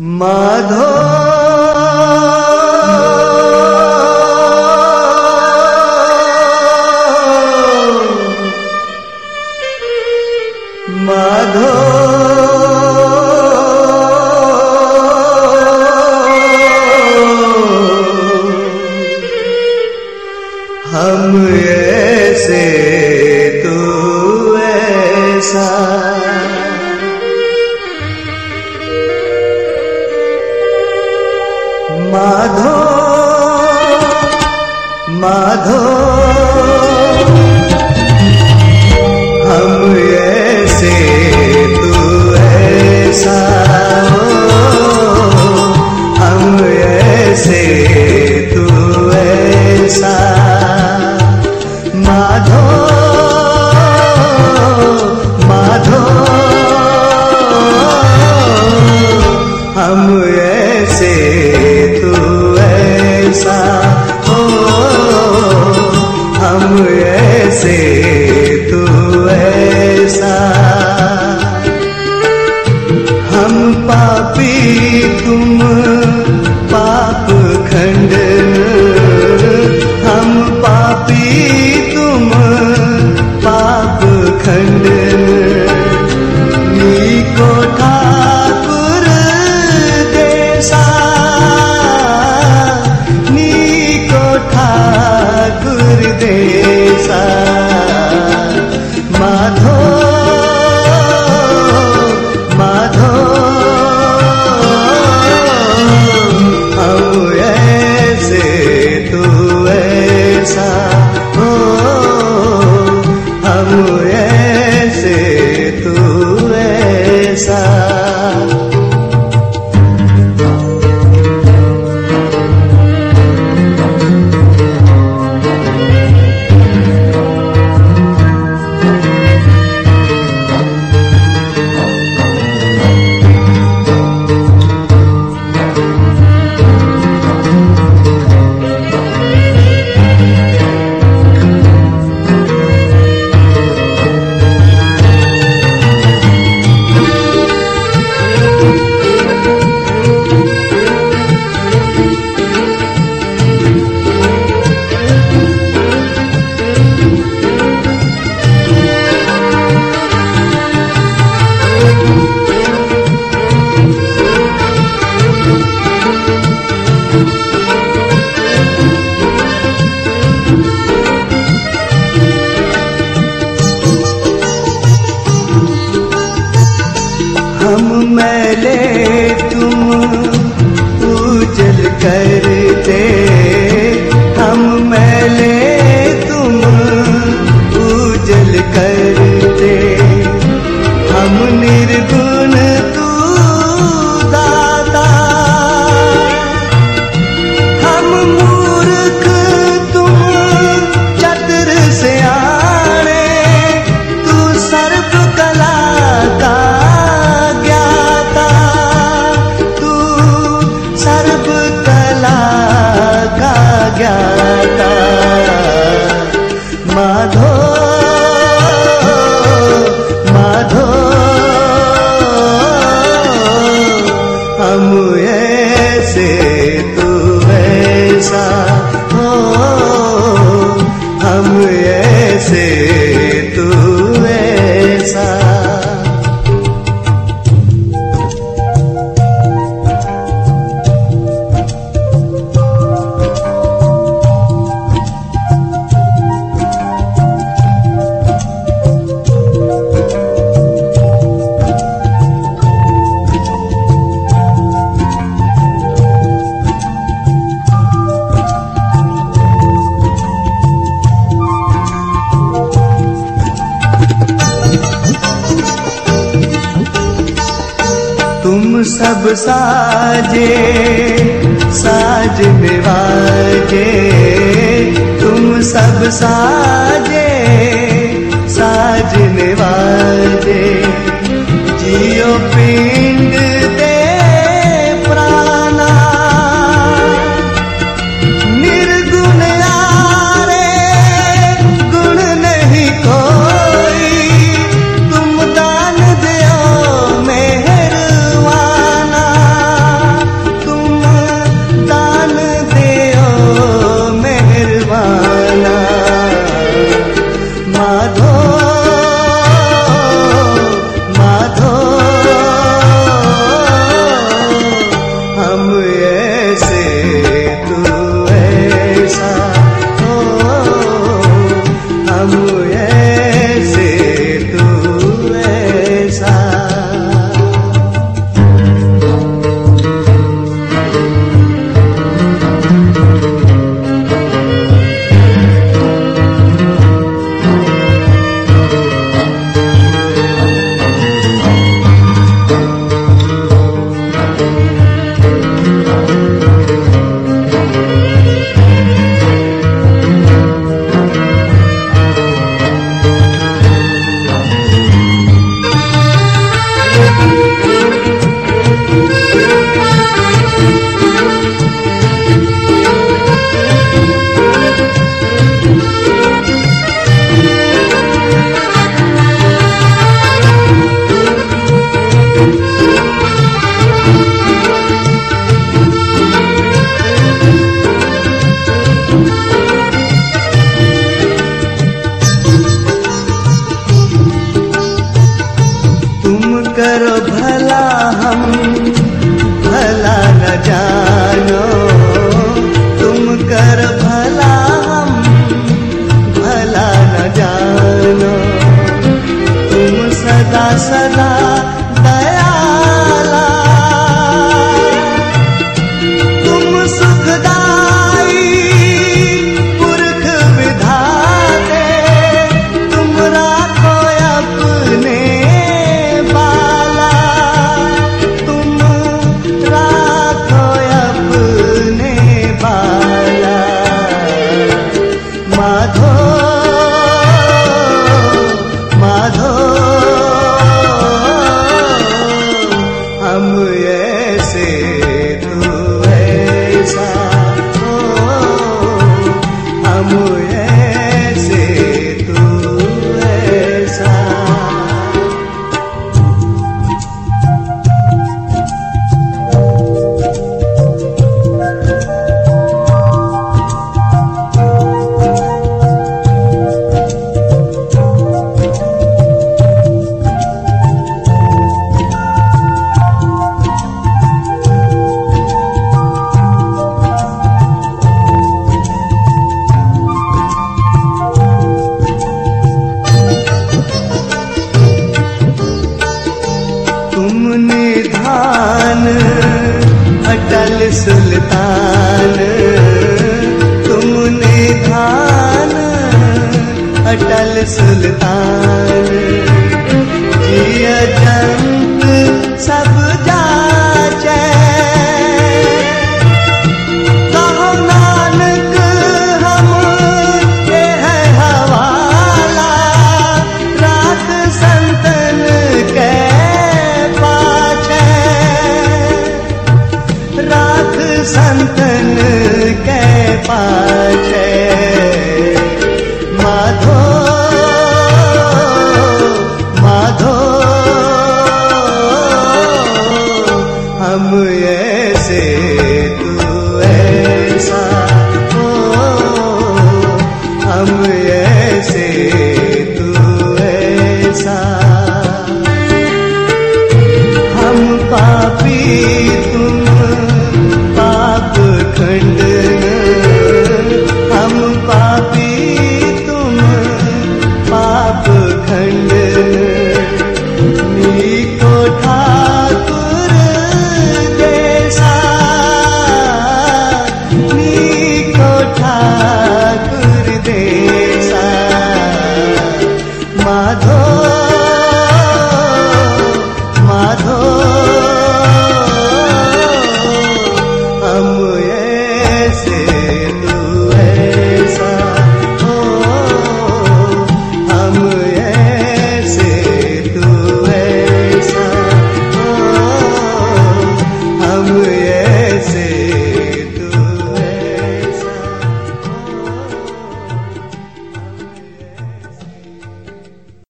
माधो। माधो। हम ऐसे तू মাধো মাধো पापी तुम पाप खंडन हम पापी तुम पाप खंडन नीको amor. सब साजे साज बेवाजे तुम सब साजे। see